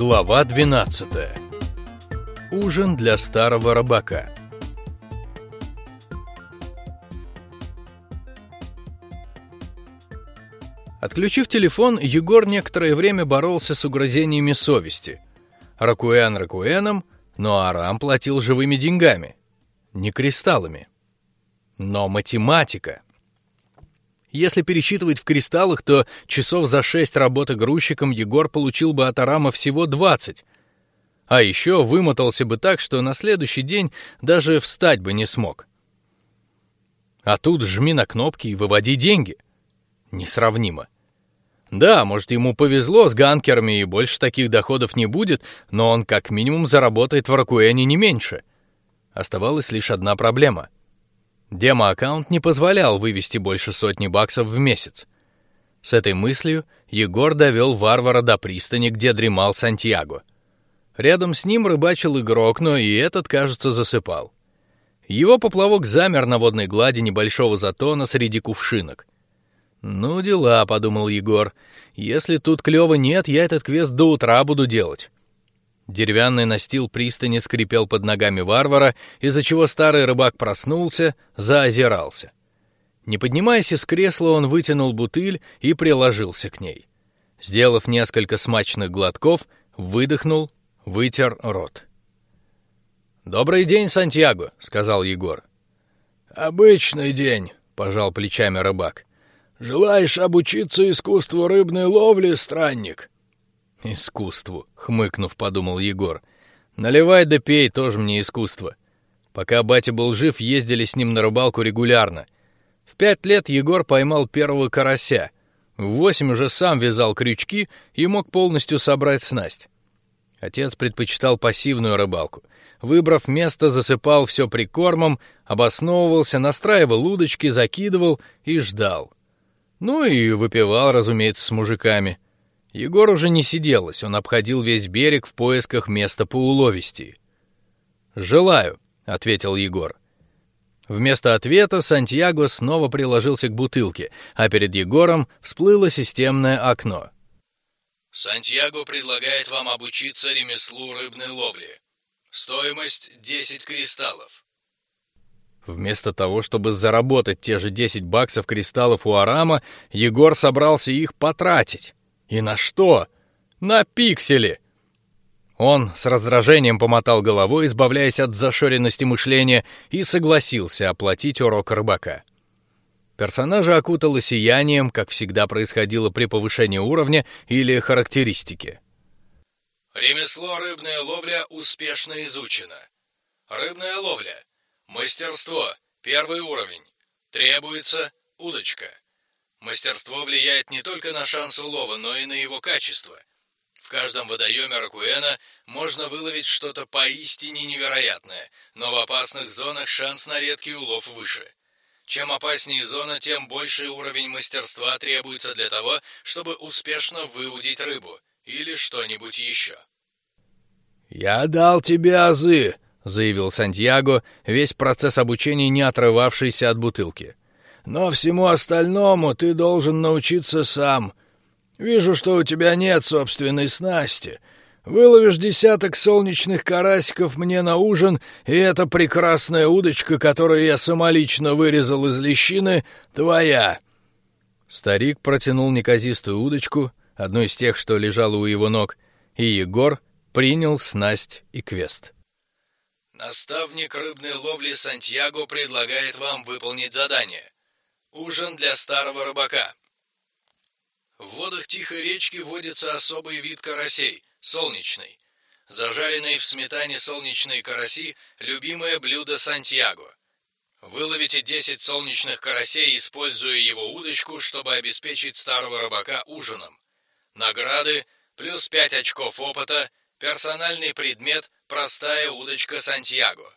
Глава 12. Ужин для старого рыбака. Отключив телефон, Егор некоторое время боролся с угрызениями совести. Ракуэн ракуэном, но Арам платил живыми деньгами, не кристаллами. Но математика. Если пересчитывать в кристаллах, то часов за шесть работы грузчиком Егор получил бы от Арама всего двадцать, а еще вымотался бы так, что на следующий день даже встать бы не смог. А тут жми на кнопки и выводи деньги. Несравнимо. Да, может ему повезло с ганкерами и больше таких доходов не будет, но он как минимум заработает в Ракуэне не меньше. Оставалась лишь одна проблема — Демо-аккаунт не позволял вывести больше сотни баксов в месяц. С этой мыслью Егор довел варвара до пристани, где дремал Сантьяго. Рядом с ним рыбачил игрок, но и этот, кажется, засыпал. Его поплавок замер на водной глади небольшого затона среди кувшинок. Ну дела, подумал Егор. Если тут клёва нет, я этот квест до утра буду делать. Деревянный настил пристани скрипел под ногами варвара, из-за чего старый рыбак проснулся, заозирался. Не поднимаясь из кресла, он вытянул бутыль и приложился к ней. Сделав несколько смачных глотков, выдохнул, вытер рот. Добрый день, Сантьяго, сказал Егор. Обычный день, пожал плечами рыбак. Желаешь обучиться искусству рыбной ловли, странник? Искусству, хмыкнув, подумал Егор. Наливай да пей, тоже мне искусство. Пока батя был жив, ездили с ним на рыбалку регулярно. В пять лет Егор поймал первого карася. В восемь уже сам вязал крючки и мог полностью собрать снасть. Отец предпочитал пассивную рыбалку. Выбрав место, засыпал все прикормом, обосновывался, настраивал удочки, закидывал и ждал. Ну и выпивал, разумеется, с мужиками. Егор уже не сиделось, он обходил весь берег в поисках места по уловисти. Желаю, ответил Егор. Вместо ответа Сантьяго снова приложился к бутылке, а перед Егором всплыло системное окно. Сантьяго предлагает вам обучиться ремеслу рыбной ловли. Стоимость 10 кристаллов. Вместо того, чтобы заработать те же 10 баксов кристаллов у Арама, Егор собрался их потратить. И на что? На пиксели. Он с раздражением помотал головой, избавляясь от зашоренности мышления, и согласился оплатить урок рыбака. Персонажа окутало сиянием, как всегда происходило при повышении уровня или характеристики. Ремесло рыбная ловля успешно изучено. Рыбная ловля. Мастерство. Первый уровень. Требуется удочка. Мастерство влияет не только на шанс улова, но и на его качество. В каждом водоеме Ракуэна можно выловить что-то поистине невероятное, но в опасных зонах шанс на редкий улов выше. Чем опаснее зона, тем больший уровень мастерства требуется для того, чтобы успешно выудить рыбу или что-нибудь еще. «Я дал тебе азы», — заявил Сантьяго, весь процесс обучения не отрывавшийся от бутылки. Но всему остальному ты должен научиться сам. Вижу, что у тебя нет собственной снасти. Выловишь десяток солнечных карасиков мне на ужин, и эта прекрасная удочка, которую я самолично вырезал из лещины, твоя. Старик протянул неказистую удочку, одну из тех, что лежала у его ног, и Егор принял снасть и квест. Наставник рыбной ловли Сантьяго предлагает вам выполнить задание. Ужин для старого рыбака. В водах тихой речки водится особый вид карасей – солнечный. Зажаренные в сметане солнечные караси – любимое блюдо Сантьяго. Выловите 10 солнечных карасей, используя его удочку, чтобы обеспечить старого рыбака ужином. Награды – плюс 5 очков опыта, персональный предмет – простая удочка Сантьяго.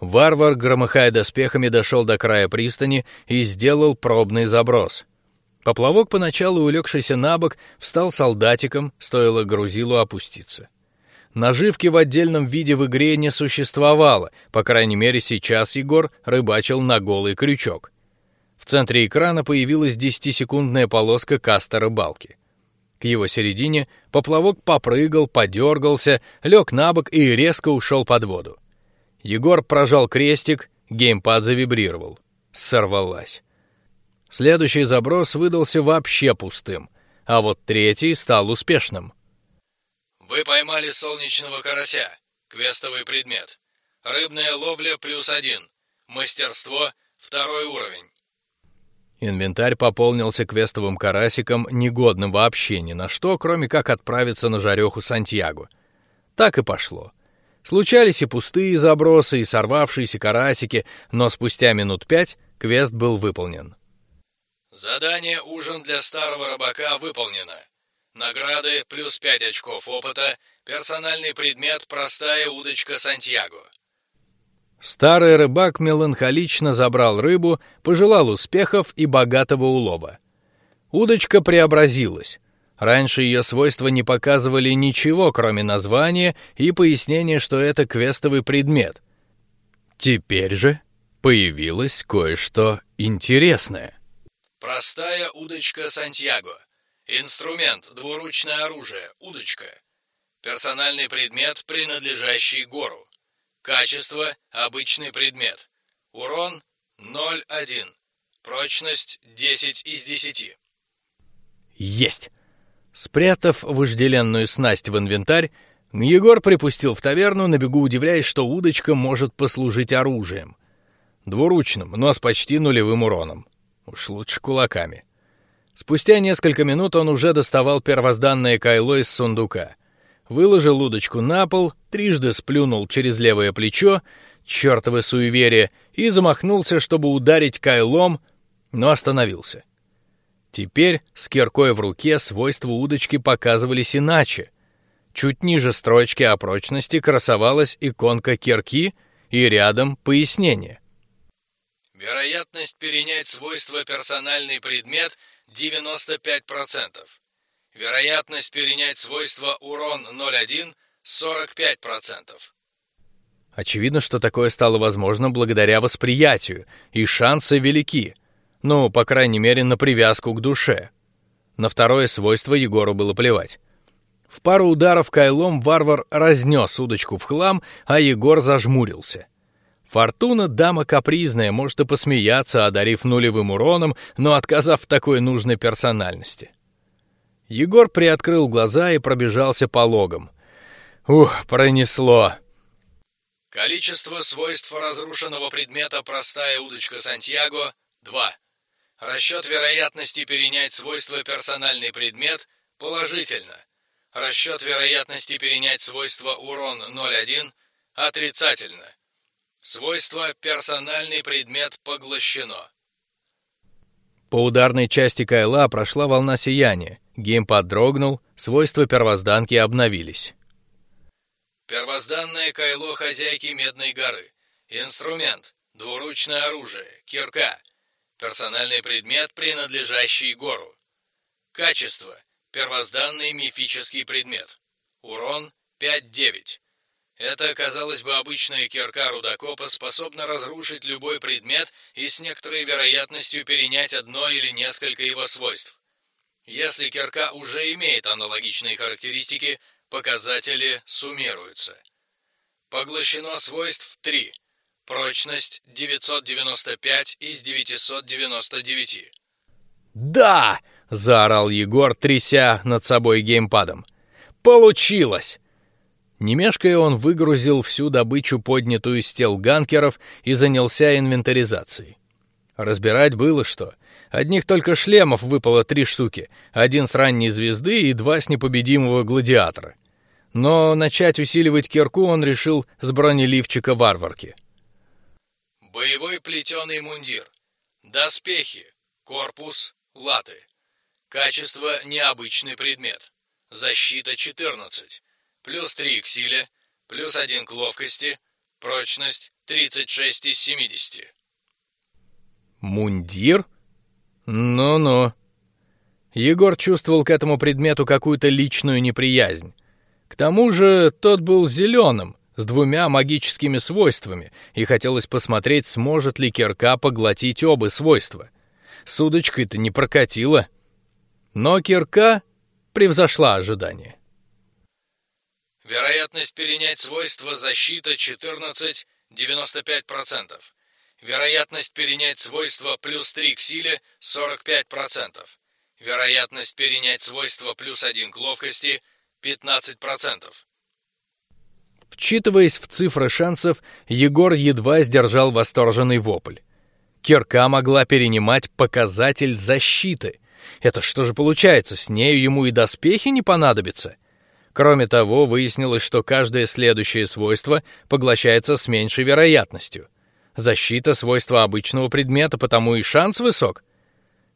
Варвар, громыхая доспехами, дошел до края пристани и сделал пробный заброс. Поплавок, поначалу улегшийся на бок, встал солдатиком, стоило грузилу опуститься. Наживки в отдельном виде в игре не существовало, по крайней мере сейчас Егор рыбачил на голый крючок. В центре экрана появилась десятисекундная полоска каста рыбалки. К его середине поплавок попрыгал, подергался, лег на бок и резко ушел под воду. Егор прожал крестик, геймпад завибрировал, сорвалась. Следующий заброс выдался вообще пустым, а вот третий стал успешным. Вы поймали солнечного карася, квестовый предмет. Рыбная ловля плюс один, мастерство второй уровень. Инвентарь пополнился квестовым карасиком, негодным вообще ни на что, кроме как отправиться на жареху Сантьяго. Так и пошло. Случались и пустые забросы, и сорвавшиеся карасики, но спустя минут пять квест был выполнен. Задание «Ужин для старого рыбака» выполнено. Награды плюс пять очков опыта, персональный предмет «Простая удочка Сантьяго». Старый рыбак меланхолично забрал рыбу, пожелал успехов и богатого улова. Удочка преобразилась. Раньше ее свойства не показывали ничего, кроме названия и пояснения, что это квестовый предмет. Теперь же появилось кое-что интересное. Простая удочка Сантьяго. Инструмент, двуручное оружие, удочка. Персональный предмет, принадлежащий гору. Качество – обычный предмет. Урон – 0,1. Прочность – 10 из 10. Есть! Спрятав вожделенную снасть в инвентарь, Егор припустил в таверну, на бегу удивляясь, что удочка может послужить оружием. Двуручным, но с почти нулевым уроном. Уж лучше кулаками. Спустя несколько минут он уже доставал первозданное кайло из сундука — выложил удочку на пол, трижды сплюнул через левое плечо, чертовы суеверие, и замахнулся, чтобы ударить кайлом, но остановился. Теперь с киркой в руке свойства удочки показывались иначе. Чуть ниже строчки о прочности красовалась иконка кирки и рядом пояснение. Вероятность перенять свойства персональный предмет 95%. Вероятность перенять свойство урон 0,1 45%. Очевидно, что такое стало возможно благодаря восприятию, и шансы велики. Ну, по крайней мере, на привязку к душе. На второе свойство Егору было плевать. В пару ударов кайлом варвар разнес удочку в хлам, а Егор зажмурился. Фортуна дама капризная, может и посмеяться, одарив нулевым уроном, но отказав в такой нужной персональности. Егор приоткрыл глаза и пробежался по логам. Ух, пронесло. Количество свойств разрушенного предмета простая удочка Сантьяго 2. Расчет вероятности перенять свойства персональный предмет положительно. Расчет вероятности перенять свойства урон 0,1 отрицательно. Свойство персональный предмет поглощено. По ударной части Кайла прошла волна сияния. Геймпад дрогнул, свойства первозданки обновились. Первозданное кайло хозяйки Медной горы. Инструмент. Двуручное оружие. Кирка. Персональный предмет, принадлежащий гору. Качество. Первозданный мифический предмет. Урон 5-9. Это, казалось бы, обычная кирка рудокопа способна разрушить любой предмет и с некоторой вероятностью перенять одно или несколько его свойств. Если кирка уже имеет аналогичные характеристики, показатели суммируются. Поглощено свойств 3. Прочность 995 из 999. «Да!» — заорал Егор, тряся над собой геймпадом. «Получилось!» Не он выгрузил всю добычу, поднятую с тел ганкеров, и занялся инвентаризацией. Разбирать было что. Одних только шлемов выпало три штуки, один с ранней звезды и два с непобедимого гладиатора. Но начать усиливать кирку он решил с бронеливчика варварки. Боевой плетеный мундир, доспехи, корпус, латы. Качество необычный предмет. Защита 14 плюс 3 к силе, плюс 1 к ловкости, прочность 36 из 70. Мундир? Ну-ну. Егор чувствовал к этому предмету какую-то личную неприязнь. К тому же тот был зеленым, с двумя магическими свойствами, и хотелось посмотреть, сможет ли кирка поглотить оба свойства. С удочкой-то не прокатило. Но кирка превзошла ожидания. Вероятность перенять свойства защита 14 95%. Вероятность перенять свойства плюс 3 к силе 45%. Вероятность перенять свойства плюс 1 к ловкости 15%. Вчитываясь в цифры шансов, Егор едва сдержал восторженный вопль. Кирка могла перенимать показатель защиты. Это что же получается, с нею ему и доспехи не понадобятся? Кроме того, выяснилось, что каждое следующее свойство поглощается с меньшей вероятностью. Защита — свойство обычного предмета, потому и шанс высок.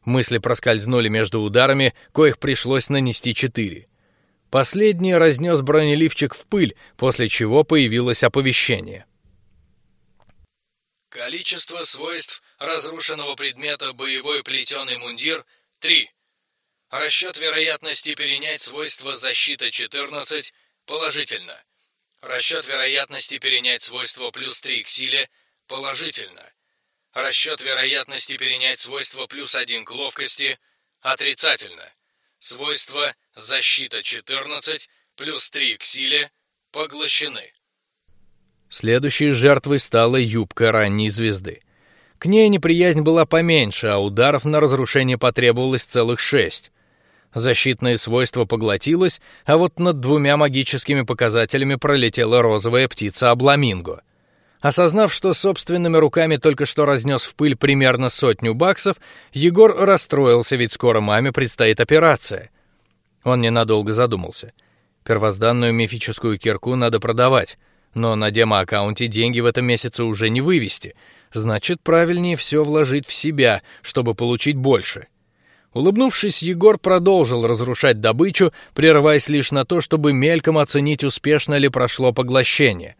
Мысли проскользнули между ударами, коих пришлось нанести четыре. Последний разнес бронеливчик в пыль, после чего появилось оповещение. Количество свойств разрушенного предмета боевой плетеный мундир — 3. Расчет вероятности перенять свойства защита 14 положительно. Расчет вероятности перенять свойства плюс 3 к силе положительно. Расчет вероятности перенять свойства плюс 1 к ловкости отрицательно. Свойства защита 14 плюс 3 к силе поглощены. Следующей жертвой стала юбка ранней звезды. К ней неприязнь была поменьше, а ударов на разрушение потребовалось целых шесть. Защитное свойство поглотилось, а вот над двумя магическими показателями пролетела розовая птица Абламинго. Осознав, что собственными руками только что разнес в пыль примерно сотню баксов, Егор расстроился, ведь скоро маме предстоит операция. Он ненадолго задумался. Первозданную мифическую кирку надо продавать, но на демо-аккаунте деньги в этом месяце уже не вывести. Значит, правильнее все вложить в себя, чтобы получить больше. Улыбнувшись, Егор продолжил разрушать добычу, прерываясь лишь на то, чтобы мельком оценить, успешно ли прошло поглощение.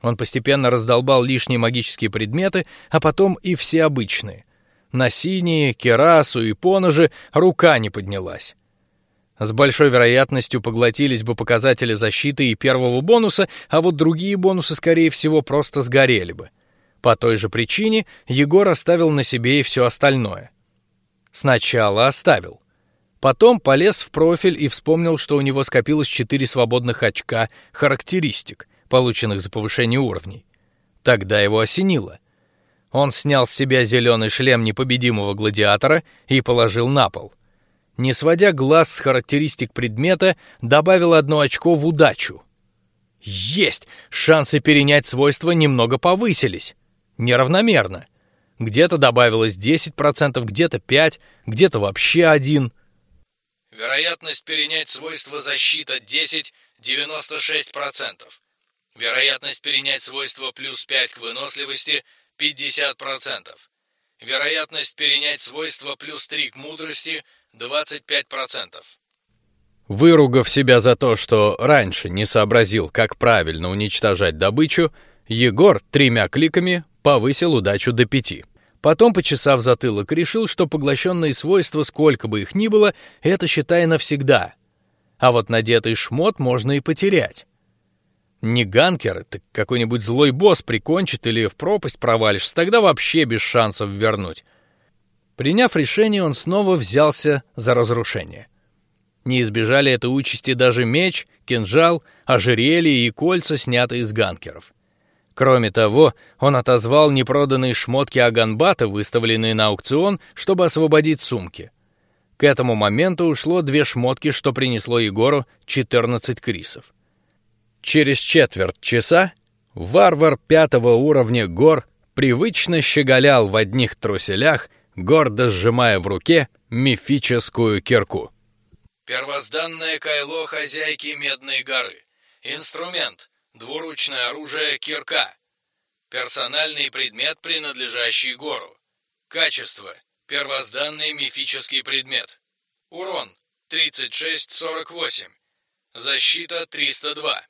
Он постепенно раздолбал лишние магические предметы, а потом и все обычные. На синие, керасу и поножи рука не поднялась. С большой вероятностью поглотились бы показатели защиты и первого бонуса, а вот другие бонусы, скорее всего, просто сгорели бы. По той же причине Егор оставил на себе и все остальное. Сначала оставил. Потом полез в профиль и вспомнил, что у него скопилось четыре свободных очка характеристик, полученных за повышение уровней. Тогда его осенило. Он снял с себя зеленый шлем непобедимого гладиатора и положил на пол. Не сводя глаз с характеристик предмета, добавил одно очко в удачу. Есть шансы перенять свойства немного повысились, неравномерно. Где-то добавилось 10%, где-то 5, где-то вообще один. Вероятность перенять свойства защита 10 96%. Вероятность перенять свойства плюс 5 к выносливости 50%. Вероятность перенять свойства плюс 3 к мудрости 25%. Выругав себя за то, что раньше не сообразил, как правильно уничтожать добычу, Егор тремя кликами повысил удачу до пяти. Потом, почесав затылок, решил, что поглощенные свойства, сколько бы их ни было, это считай навсегда. А вот надетый шмот можно и потерять. Не ганкер, так какой-нибудь злой босс прикончит или в пропасть провалишься, тогда вообще без шансов вернуть. Приняв решение, он снова взялся за разрушение. Не избежали этой участи даже меч, кинжал, ожерелье и кольца, снятые из ганкеров. Кроме того, он отозвал непроданные шмотки Аганбата, выставленные на аукцион, чтобы освободить сумки. К этому моменту ушло две шмотки, что принесло Егору 14 крисов. Через четверть часа варвар пятого уровня гор привычно щеголял в одних труселях, гордо сжимая в руке мифическую кирку. Первозданное кайло хозяйки Медной горы. Инструмент Двуручное оружие кирка. Персональный предмет, принадлежащий гору. Качество. Первозданный мифический предмет. Урон 36-48. Защита 302.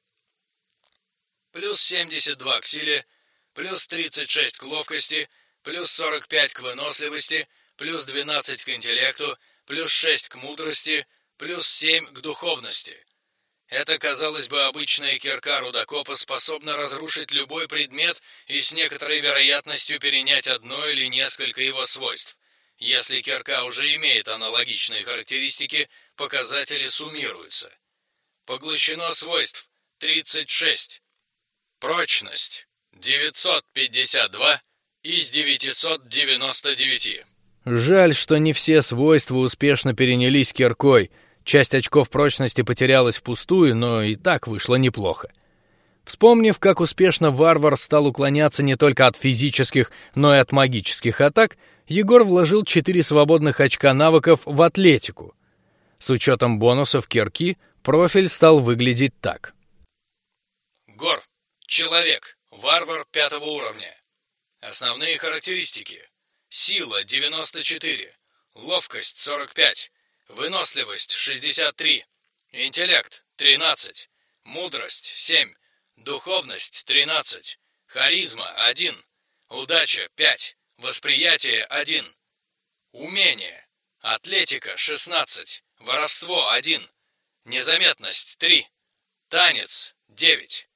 Плюс 72 к силе, плюс 36 к ловкости, плюс 45 к выносливости, плюс 12 к интеллекту, плюс 6 к мудрости, плюс 7 к духовности. Это, казалось бы, обычная кирка рудокопа способна разрушить любой предмет и с некоторой вероятностью перенять одно или несколько его свойств. Если кирка уже имеет аналогичные характеристики, показатели суммируются. Поглощено свойств 36. Прочность 952 из 999. Жаль, что не все свойства успешно перенялись киркой. Часть очков прочности потерялась впустую, но и так вышло неплохо. Вспомнив, как успешно варвар стал уклоняться не только от физических, но и от магических атак, Егор вложил четыре свободных очка навыков в атлетику. С учетом бонусов кирки профиль стал выглядеть так. Гор. Человек. Варвар пятого уровня. Основные характеристики. Сила 94. Ловкость 45. Выносливость 63. Интеллект 13. Мудрость 7. Духовность 13. Харизма 1. Удача 5. Восприятие 1. Умение. Атлетика 16. Воровство 1. Незаметность 3. Танец 9.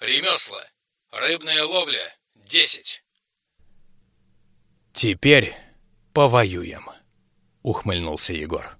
Ремесла. Рыбная ловля 10. Теперь повоюем, ухмыльнулся Егор.